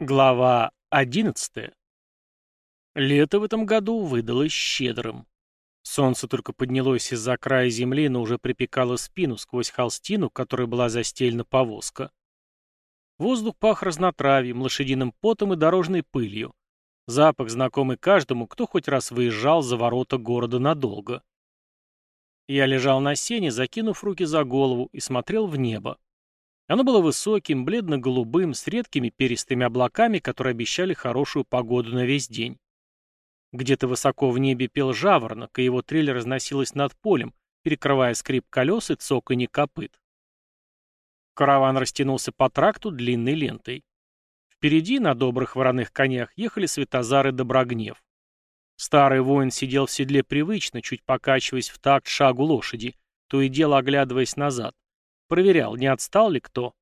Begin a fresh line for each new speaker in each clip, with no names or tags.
Глава 11. Лето в этом году выдалось щедрым. Солнце только поднялось из-за края земли, но уже припекало спину сквозь холстину, которой была застелена повозка. Воздух пах разнотравьем, лошадиным потом и дорожной пылью. Запах, знакомый каждому, кто хоть раз выезжал за ворота города надолго. Я лежал на сене, закинув руки за голову, и смотрел в небо. Оно было высоким, бледно-голубым, с редкими перистыми облаками, которые обещали хорошую погоду на весь день. Где-то высоко в небе пел жаворонок, и его трель разносилась над полем, перекрывая скрип колес и цоканье копыт. Караван растянулся по тракту длинной лентой. Впереди, на добрых вороных конях, ехали Светозар и Доброгнев. Старый воин сидел в седле привычно, чуть покачиваясь в такт шагу лошади, то и дело оглядываясь назад. Проверял, не отстал ли кто.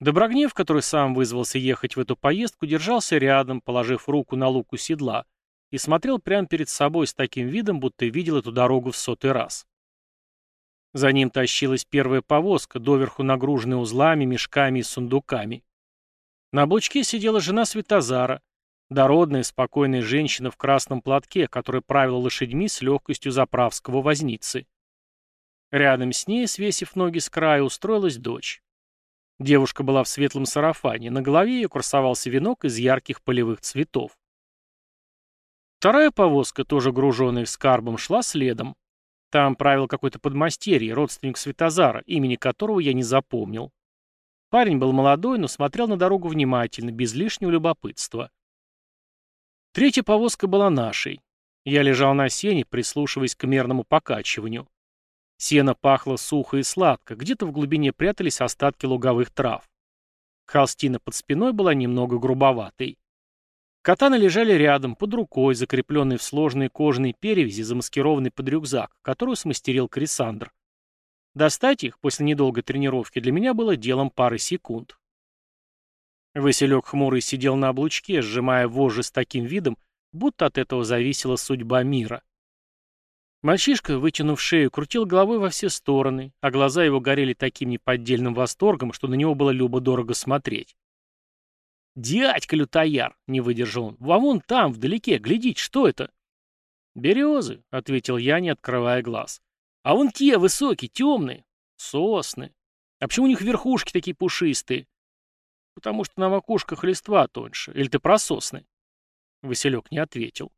Доброгнев, который сам вызвался ехать в эту поездку, держался рядом, положив руку на луку седла, и смотрел прямо перед собой с таким видом, будто видел эту дорогу в сотый раз. За ним тащилась первая повозка, доверху нагруженная узлами, мешками и сундуками. На облучке сидела жена Светозара, дородная, спокойная женщина в красном платке, которая правила лошадьми с легкостью заправского возницы. Рядом с ней, свесив ноги с края, устроилась дочь. Девушка была в светлом сарафане, на голове ее красовался венок из ярких полевых цветов. Вторая повозка, тоже груженная скарбом, шла следом. Там правил какой-то подмастерье, родственник Светозара, имени которого я не запомнил. Парень был молодой, но смотрел на дорогу внимательно, без лишнего любопытства. Третья повозка была нашей. Я лежал на сене, прислушиваясь к мерному покачиванию. Сено пахло сухо и сладко, где-то в глубине прятались остатки луговых трав. Холстина под спиной была немного грубоватой. Катаны лежали рядом, под рукой, закрепленные в сложные кожаные перевязи, замаскированные под рюкзак, которую смастерил Крисандр. Достать их после недолгой тренировки для меня было делом пары секунд. Василек хмурый сидел на облучке, сжимая вожжи с таким видом, будто от этого зависела судьба мира. Мальчишка, вытянув шею, крутил головой во все стороны, а глаза его горели таким неподдельным восторгом, что на него было любо-дорого смотреть. «Дядька лютояр!» — не выдержал он. «А вон там, вдалеке, глядите, что это?» «Березы», — ответил я, не открывая глаз. «А вон те, высокие, темные. Сосны. А почему у них верхушки такие пушистые?» «Потому что на макушках листва тоньше. Или ты про сосны?» Василек не ответил.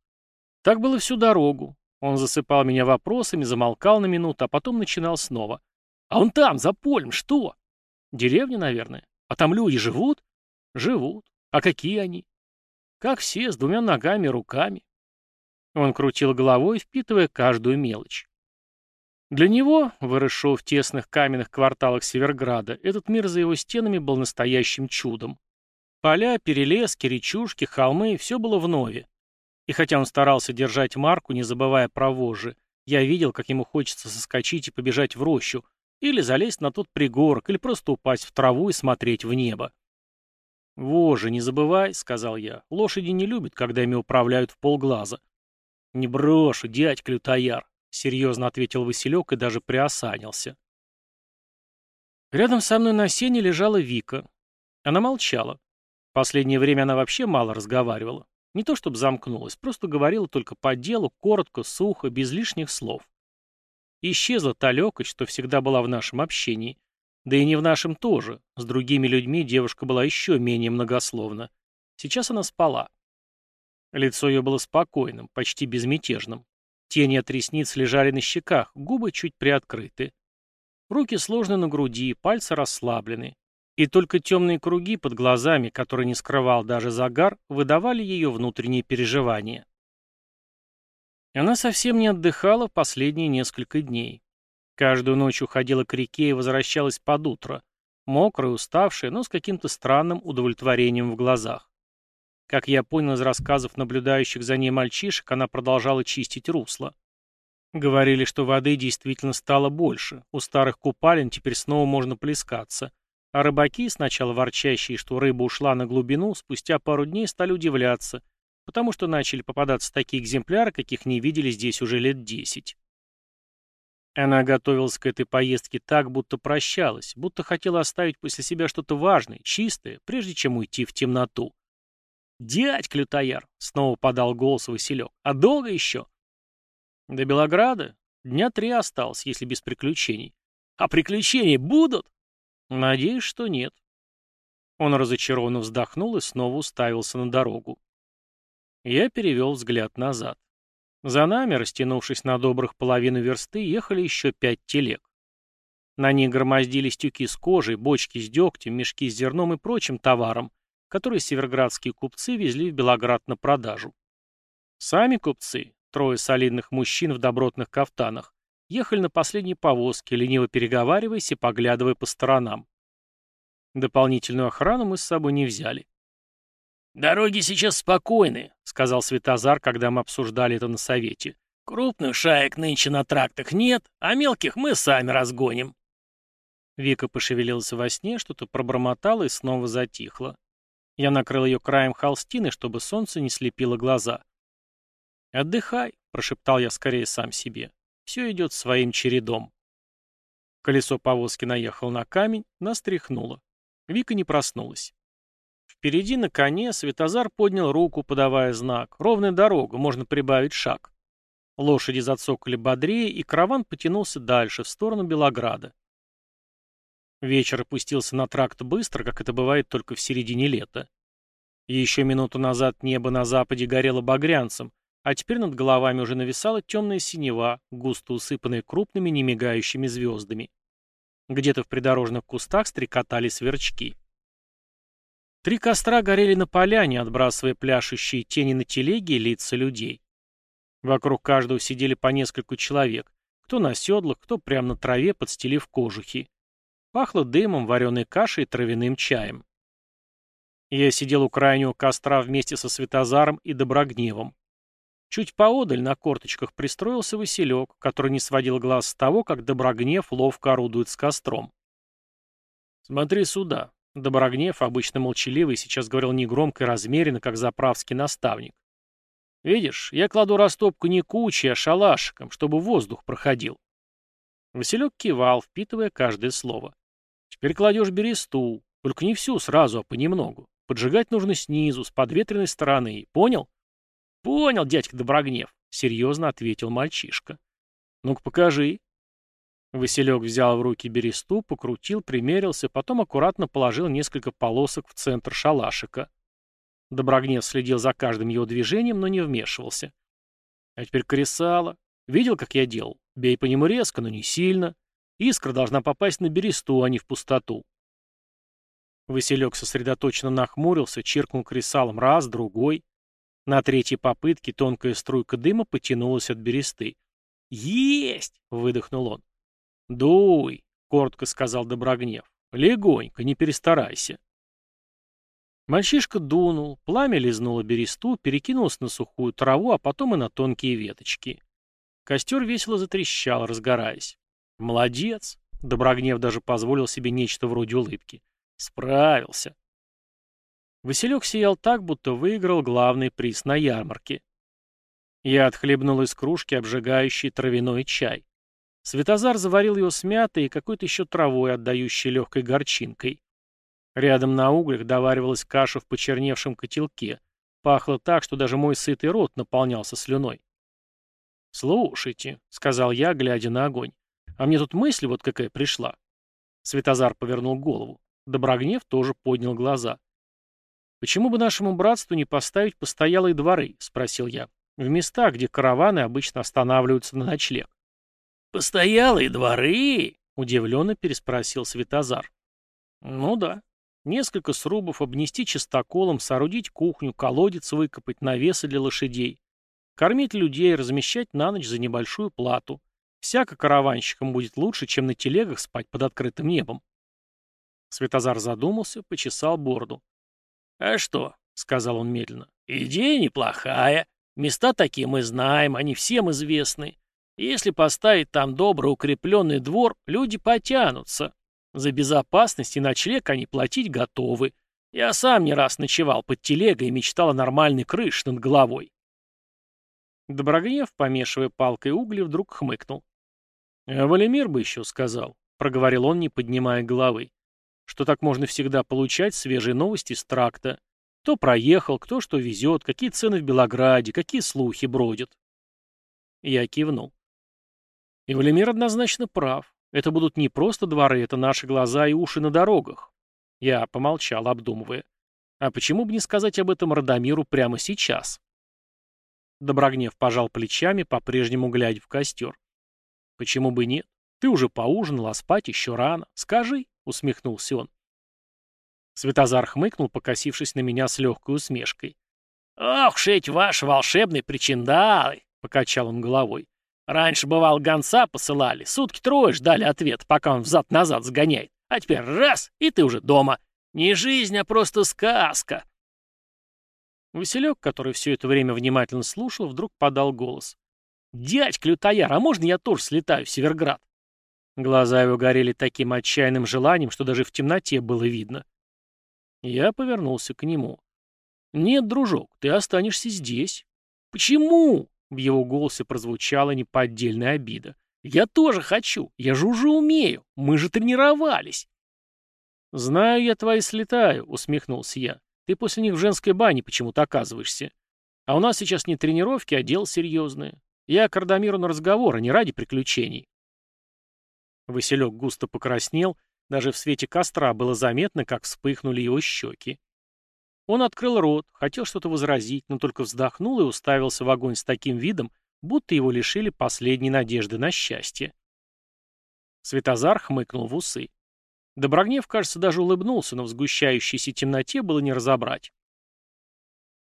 Так было всю дорогу. Он засыпал меня вопросами, замолкал на минуту, а потом начинал снова. «А он там, за полем, что?» «Деревня, наверное. А там люди живут?» «Живут. А какие они?» «Как все, с двумя ногами, руками». Он крутил головой, впитывая каждую мелочь. Для него, выросшего в тесных каменных кварталах Северграда, этот мир за его стенами был настоящим чудом. Поля, перелески, речушки, холмы — все было вновь. И хотя он старался держать марку, не забывая про вожжи, я видел, как ему хочется соскочить и побежать в рощу, или залезть на тот пригорок, или просто упасть в траву и смотреть в небо. «Вожжи, не забывай», — сказал я, — «лошади не любят, когда ими управляют в полглаза». «Не брошу, дядька лютояр», — серьезно ответил Василек и даже приосанился. Рядом со мной на сене лежала Вика. Она молчала. Последнее время она вообще мало разговаривала. Не то чтобы замкнулась, просто говорила только по делу, коротко, сухо, без лишних слов. Исчезла та легкость, что всегда была в нашем общении. Да и не в нашем тоже. С другими людьми девушка была еще менее многословна. Сейчас она спала. Лицо ее было спокойным, почти безмятежным. Тени от ресниц лежали на щеках, губы чуть приоткрыты. Руки сложены на груди, пальцы расслаблены. И только темные круги под глазами, которые не скрывал даже загар, выдавали ее внутренние переживания. Она совсем не отдыхала последние несколько дней. Каждую ночь уходила к реке и возвращалась под утро, мокрая, уставшая, но с каким-то странным удовлетворением в глазах. Как я понял из рассказов наблюдающих за ней мальчишек, она продолжала чистить русло. Говорили, что воды действительно стало больше, у старых купалин теперь снова можно плескаться, а рыбаки, сначала ворчащие, что рыба ушла на глубину, спустя пару дней стали удивляться, потому что начали попадаться такие экземпляры, каких не видели здесь уже лет десять. Она готовилась к этой поездке так, будто прощалась, будто хотела оставить после себя что-то важное, чистое, прежде чем уйти в темноту. «Дядь Клютояр!» — снова подал голос Василек. «А долго еще?» «До Белограда? Дня три осталось, если без приключений». «А приключения будут?» «Надеюсь, что нет». Он разочарованно вздохнул и снова уставился на дорогу. Я перевел взгляд назад. За нами, растянувшись на добрых половину версты, ехали еще пять телег. На них громоздились тюки с кожей, бочки с дегтем, мешки с зерном и прочим товаром, которые северградские купцы везли в Белоград на продажу. Сами купцы, трое солидных мужчин в добротных кафтанах, ехали на последней повозке, лениво переговариваясь и поглядывая по сторонам. Дополнительную охрану мы с собой не взяли.
«Дороги сейчас спокойны», — сказал Светозар, когда мы обсуждали это на совете. «Крупных шаек нынче на трактах нет, а мелких мы сами разгоним».
Вика пошевелилась во сне, что-то пробормотала и снова затихла. Я накрыл ее краем холстины, чтобы солнце не слепило глаза. «Отдыхай», — прошептал я скорее сам себе. «Все идет своим чередом». Колесо повозки наехало на камень, нас тряхнуло. Вика не проснулась. Впереди на коне Светозар поднял руку, подавая знак. Ровная дорога, можно прибавить шаг. Лошади зацокали бодрее, и караван потянулся дальше, в сторону Белограда. Вечер опустился на тракт быстро, как это бывает только в середине лета. Еще минуту назад небо на западе горело багрянцем, а теперь над головами уже нависала темная синева, густо усыпанная крупными немигающими звездами. Где-то в придорожных кустах стрекотали сверчки. Три костра горели на поляне, отбрасывая пляшущие тени на телеге и лица людей. Вокруг каждого сидели по нескольку человек, кто на седлах, кто прямо на траве, подстелив кожухи. Пахло дымом, вареной кашей и травяным чаем. Я сидел у крайнего костра вместе со Светозаром и Доброгневом. Чуть поодаль на корточках пристроился Василек, который не сводил глаз с того, как Доброгнев ловко орудует с костром. «Смотри сюда», Доброгнев, обычно молчаливый, сейчас говорил негромко и размеренно, как заправский наставник. «Видишь, я кладу растопку не кучей, а шалашиком, чтобы воздух проходил». Василек кивал, впитывая каждое слово. «Теперь кладешь бересту, только не всю сразу, а понемногу. Поджигать нужно снизу, с подветренной стороны. Понял?» «Понял, дядька Доброгнев», — серьезно ответил мальчишка. «Ну-ка покажи», Василек взял в руки бересту, покрутил, примерился, потом аккуратно положил несколько полосок в центр шалашика. Доброгнев следил за каждым его движением, но не вмешивался. А теперь кресало. Видел, как я делал? Бей по нему резко, но не сильно. Искра должна попасть на бересту, а не в пустоту. Василек сосредоточенно нахмурился, чиркнул кресалом раз, другой. На третьей попытке тонкая струйка дыма потянулась от бересты. «Есть!» — выдохнул он. «Дуй», — коротко сказал Доброгнев. «Легонько, не перестарайся». Мальчишка дунул, пламя лизнуло бересту, перекинулось на сухую траву, а потом и на тонкие веточки. Костер весело затрещал, разгораясь. «Молодец!» — Доброгнев даже позволил себе нечто вроде улыбки. «Справился!» Василек сиял так, будто выиграл главный приз на ярмарке. Я отхлебнул из кружки обжигающий травяной чай. Светозар заварил его с мятой и какой-то еще травой, отдающей легкой горчинкой. Рядом на углях доваривалась каша в почерневшем котелке. Пахло так, что даже мой сытый рот наполнялся слюной. «Слушайте», — сказал я, глядя на огонь, — «а мне тут мысль вот какая пришла». Светозар повернул голову. Доброгнев тоже поднял глаза. «Почему бы нашему братству не поставить постоялые дворы?» — спросил я. «В местах, где караваны обычно останавливаются на ночлег».
«Постоялые дворы?» — удивленно переспросил
Светозар. «Ну да. Несколько срубов, обнести чистоколом, соорудить кухню, колодец выкопать, навесы для лошадей. Кормить людей, размещать на ночь за небольшую плату. Всяко караванщикам будет лучше, чем на телегах спать под открытым небом». Светозар задумался, почесал бороду.
«А что?» — сказал он медленно. «Идея неплохая. Места такие мы знаем, они всем известны. Если поставить там добрый укрепленный двор, люди потянутся. За безопасность и ночлег они платить готовы. Я сам не раз ночевал под телегой и мечтал о нормальной крыше над головой.
Доброгнев, помешивая палкой угли, вдруг хмыкнул. Валимир бы еще сказал, проговорил он, не поднимая головы, что так можно всегда получать свежие новости с тракта. Кто проехал, кто что везет, какие цены в Белограде, какие слухи бродят. Я кивнул. И Валимир однозначно прав. Это будут не просто дворы, это наши глаза и уши на дорогах. Я помолчал, обдумывая. А почему бы не сказать об этом Радомиру прямо сейчас? Доброгнев пожал плечами, по-прежнему глядя в костер. Почему бы нет? Ты уже поужинал, а спать еще рано. Скажи, усмехнулся он. Светозар хмыкнул, покосившись на меня с легкой усмешкой. «Ох, шить ваши волшебные причиндалы!» — покачал он головой. «Раньше, бывал, гонца посылали, сутки трое ждали ответ, пока он взад-назад сгоняет. А теперь раз, и ты уже дома. Не жизнь, а просто сказка!» Василек, который все это время внимательно слушал, вдруг подал голос. «Дядька Лютояр, а можно я тоже слетаю в Северград?» Глаза его горели таким отчаянным желанием, что даже в темноте было видно. Я повернулся к нему. «Нет, дружок, ты останешься здесь». «Почему?» — в его голосе прозвучала неподдельная обида. «Я тоже хочу. Я же уже умею. Мы же тренировались». «Знаю я твои слетаю», — усмехнулся я. «Ты после них в женской бане почему-то оказываешься. А у нас сейчас не тренировки, а дело серьезное. Я к Ардамиру на разговор, а не ради приключений». Василек густо покраснел, даже в свете костра было заметно, как вспыхнули его щеки. Он открыл рот, хотел что-то возразить, но только вздохнул и уставился в огонь с таким видом, будто его лишили последней надежды на счастье. Светозар хмыкнул в усы. Доброгнев, кажется, даже улыбнулся, но в сгущающейся темноте было не разобрать.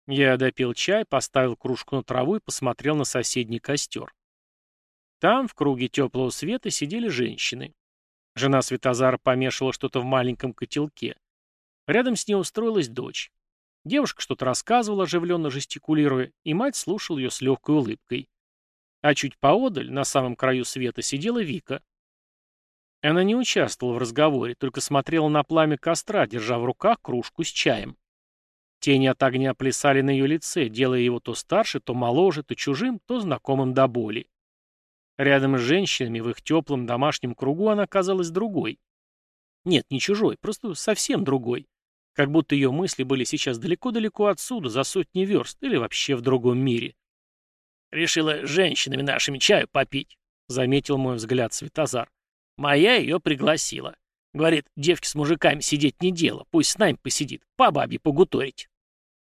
Я допил чай, поставил кружку на траву и посмотрел на соседний костер. Там, в круге теплого света, сидели женщины. Жена Светозара помешивала что-то в маленьком котелке. Рядом с ней устроилась дочь. Девушка что-то рассказывала, оживленно жестикулируя, и мать слушала ее с легкой улыбкой. А чуть поодаль, на самом краю света, сидела Вика. Она не участвовала в разговоре, только смотрела на пламя костра, держа в руках кружку с чаем. Тени от огня плясали на ее лице, делая его то старше, то моложе, то чужим, то знакомым до боли. Рядом с женщинами в их теплом домашнем кругу она казалась другой. Нет, не чужой, просто совсем другой. Как будто ее мысли были сейчас далеко-далеко отсюда, за сотни верст, или вообще в другом мире. «Решила женщинами нашими чаю попить», — заметил мой взгляд Светозар. «Моя ее пригласила. Говорит, девки с мужиками сидеть не дело, пусть с нами посидит, по бабе погуторить».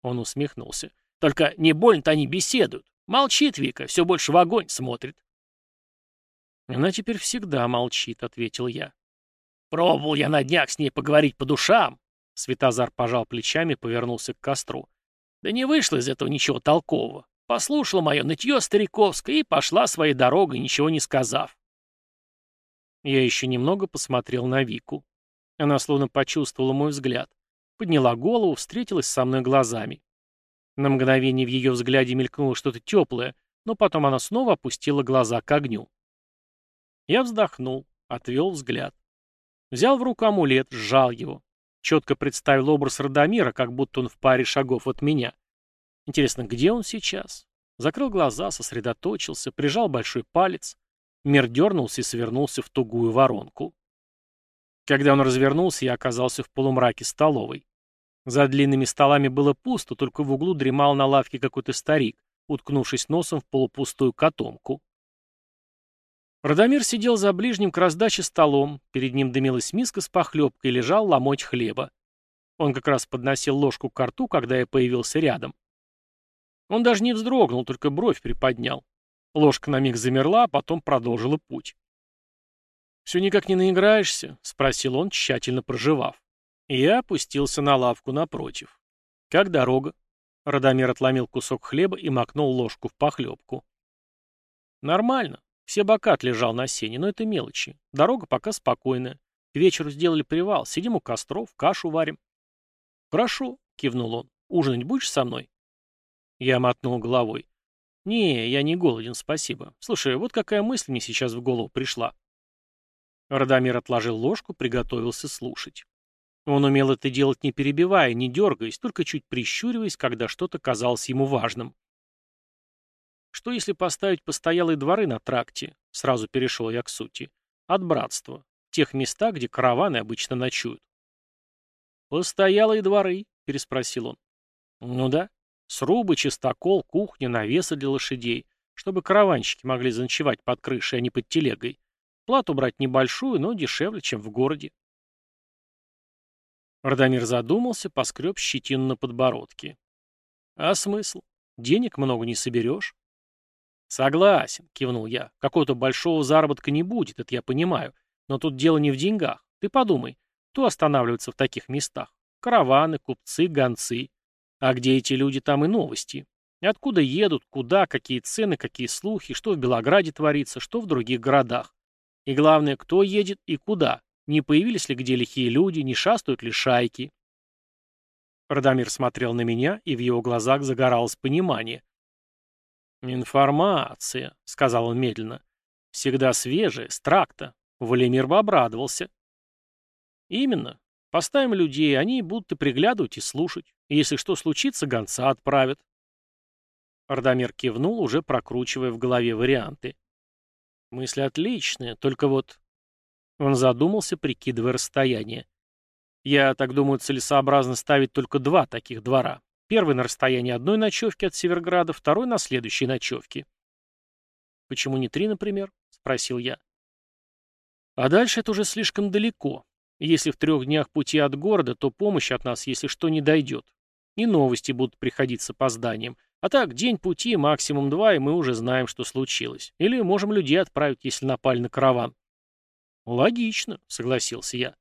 Он усмехнулся. «Только не больно-то они беседуют. Молчит Вика, все больше в огонь смотрит. «Она теперь всегда молчит», — ответил я. «Пробовал я на днях с ней поговорить по душам», — Светозар пожал плечами и повернулся к костру. «Да не вышло из этого ничего толкового. Послушала мое нытье стариковское и пошла своей дорогой, ничего не сказав». Я еще немного посмотрел на Вику. Она словно почувствовала мой взгляд. Подняла голову, встретилась со мной глазами. На мгновение в ее взгляде мелькнуло что-то теплое, но потом она снова опустила глаза к огню. Я вздохнул, отвел взгляд. Взял в руку амулет, сжал его. Четко представил образ Радомира, как будто он в паре шагов от меня. Интересно, где он сейчас? Закрыл глаза, сосредоточился, прижал большой палец. Мир дернулся и свернулся в тугую воронку. Когда он развернулся, я оказался в полумраке столовой. За длинными столами было пусто, только в углу дремал на лавке какой-то старик, уткнувшись носом в полупустую котомку. Радомир сидел за ближним к раздаче столом, перед ним дымилась миска с похлебкой и лежал ломоть хлеба. Он как раз подносил ложку к рту, когда я появился рядом. Он даже не вздрогнул, только бровь приподнял. Ложка на миг замерла, а потом продолжила путь. «Все никак не наиграешься?» — спросил он, тщательно проживав. Я опустился на лавку напротив. «Как дорога?» Радомир отломил кусок хлеба и макнул ложку в похлебку. «Нормально. Все бокат лежал на сене, но это мелочи. Дорога пока спокойная. К вечеру сделали привал, сидим у костров, кашу варим. «Хорошо», — кивнул он. «Ужинать будешь со мной?» Я мотнул головой. «Не, я не голоден, спасибо. Слушай, вот какая мысль мне сейчас в голову пришла». Радомир отложил ложку, приготовился слушать. Он умел это делать не перебивая, не дергаясь, только чуть прищуриваясь, когда что-то казалось ему важным. Что если поставить постоялые дворы на тракте? Сразу перешел я к сути. от братства, в тех местах, где караваны обычно ночуют. «Постоялые дворы?» — переспросил он. «Ну да. Срубы, чистокол, кухня, навесы для лошадей, чтобы караванщики могли заночевать под крышей, а не под телегой. Плату брать небольшую, но дешевле, чем в городе». Радомир задумался, поскреб щетину на подбородке. «А смысл? Денег много не соберешь». «Согласен», — кивнул я. «Какого-то большого заработка не будет, это я понимаю. Но тут дело не в деньгах. Ты подумай, кто останавливается в таких местах? Караваны, купцы, гонцы. А где эти люди, там и новости. Откуда едут, куда, какие цены, какие слухи, что в Белограде творится, что в других городах. И главное, кто едет и куда. Не появились ли где лихие люди, не шастают ли шайки. Радомир смотрел на меня, и в его глазах загоралось понимание. «Информация», — сказал он медленно. «Всегда свежая, с тракта. Валимир бы обрадовался». «Именно. Поставим людей, они будут и приглядывать, и слушать. И если что случится, гонца отправят». Ардамир кивнул, уже прокручивая в голове варианты. «Мысли отличные, только вот...» Он задумался, прикидывая расстояние. «Я так думаю, целесообразно ставить только два таких двора. Первый на расстоянии одной ночевки от Северграда, второй на следующей ночевке». «Почему не три, например?» — спросил я. «А дальше это уже слишком далеко. Если в трех днях пути от города, то помощь от нас, если что, не дойдет. И новости будут приходить с опозданием. А так, день пути, максимум два, и мы уже знаем, что случилось. Или можем людей отправить, если напали на караван. Логично, согласился я.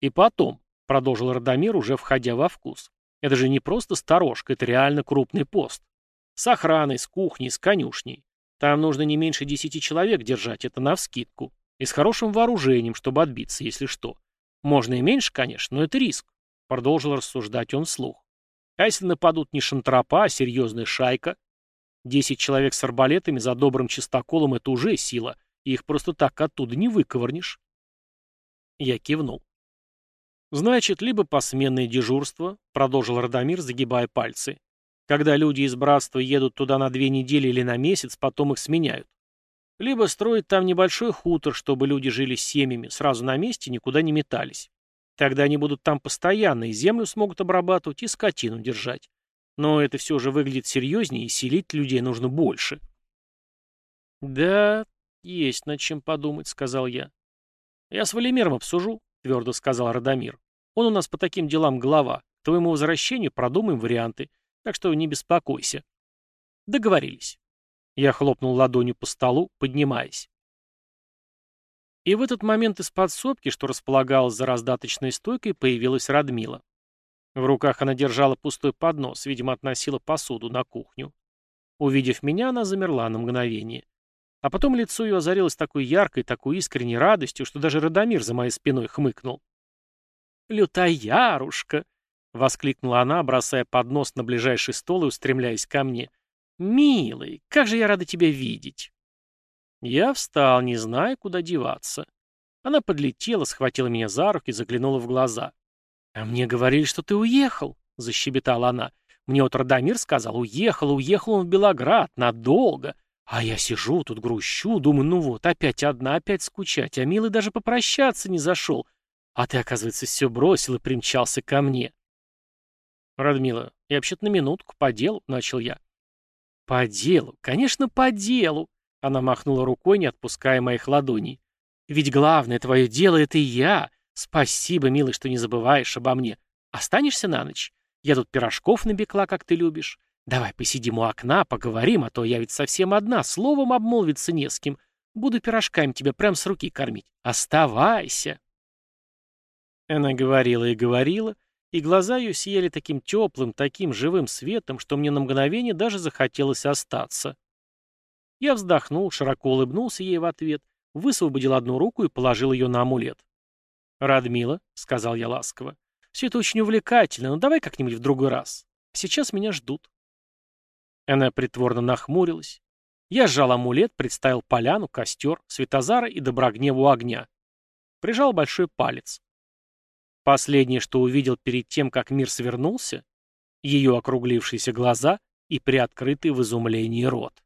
И потом, продолжил Радомир, уже входя во вкус. Это же не просто сторожка, это реально крупный пост. С охраной, с кухней, с конюшней. Там нужно не меньше десяти человек держать, это навскидку. И с хорошим вооружением, чтобы отбиться, если что. Можно и меньше, конечно, но это риск. Продолжил рассуждать он вслух. А если нападут не шантропа, а серьезная шайка? Десять человек с арбалетами за добрым чистоколом — это уже сила, и их просто так оттуда не выковырнешь. Я кивнул. «Значит, либо посменное дежурство», — продолжил Радомир, загибая пальцы. «Когда люди из братства едут туда на две недели или на месяц, потом их сменяют. Либо строить там небольшой хутор, чтобы люди жили семьями, сразу на месте, никуда не метались. Тогда они будут там постоянно, и землю смогут обрабатывать, и скотину держать. Но это все же выглядит серьезнее, и селить людей нужно больше. «Да, есть над чем подумать», — сказал я. «Я с Валимиром обсужу», — твердо сказал Радомир. «Он у нас по таким делам глава. К твоему возвращению продумаем варианты, так что не беспокойся». Договорились. Я хлопнул ладонью по столу, поднимаясь. И в этот момент из подсобки, что располагалась за раздаточной стойкой, появилась Радмила. В руках она держала пустой поднос, видимо, относила посуду на кухню. Увидев меня, она замерла на мгновение. А потом лицо ее озарилось такой яркой, такой искренней радостью, что даже Радомир за моей спиной хмыкнул. «Лютоярушка!» — воскликнула она, бросая поднос на ближайший стол и устремляясь ко мне. «Милый, как же я рада тебя видеть!» Я встал, не зная, куда деваться. Она подлетела, схватила меня за руки, заглянула в глаза. «А мне говорили, что ты уехал», — защебетала она. «Мне вот Радомир сказал, уехал, уехал он в Белоград, надолго. А я сижу тут, грущу, думаю, ну вот, опять одна, опять скучать, а милый даже попрощаться не зашел. А ты, оказывается, все бросил и примчался ко мне». «Радмила, я вообще-то на минутку, по делу», — начал я. «По делу, конечно, по делу!» Она махнула рукой, не отпуская моих ладоней. «Ведь главное твое дело — это я. Спасибо, милый, что не забываешь обо мне. Останешься на ночь? Я тут пирожков набекла, как ты любишь. Давай посидим у окна, поговорим, а то я ведь совсем одна, словом обмолвиться не с кем. Буду пирожками тебя прям с руки кормить. Оставайся!» Она говорила и говорила, и глаза ее сияли таким теплым, таким живым светом, что мне на мгновение даже захотелось остаться. Я вздохнул, широко улыбнулся ей в ответ, высвободил одну руку и положил ее на амулет. «Радмила», — сказал я ласково, — «все это очень увлекательно, но давай как-нибудь в другой раз. Сейчас меня ждут». Она притворно нахмурилась. Я сжал амулет, представил поляну, костер, Светозара и Доброгневу огня. Прижал большой палец. Последнее, что увидел перед тем, как мир свернулся, ее округлившиеся глаза и приоткрытый в изумлении рот.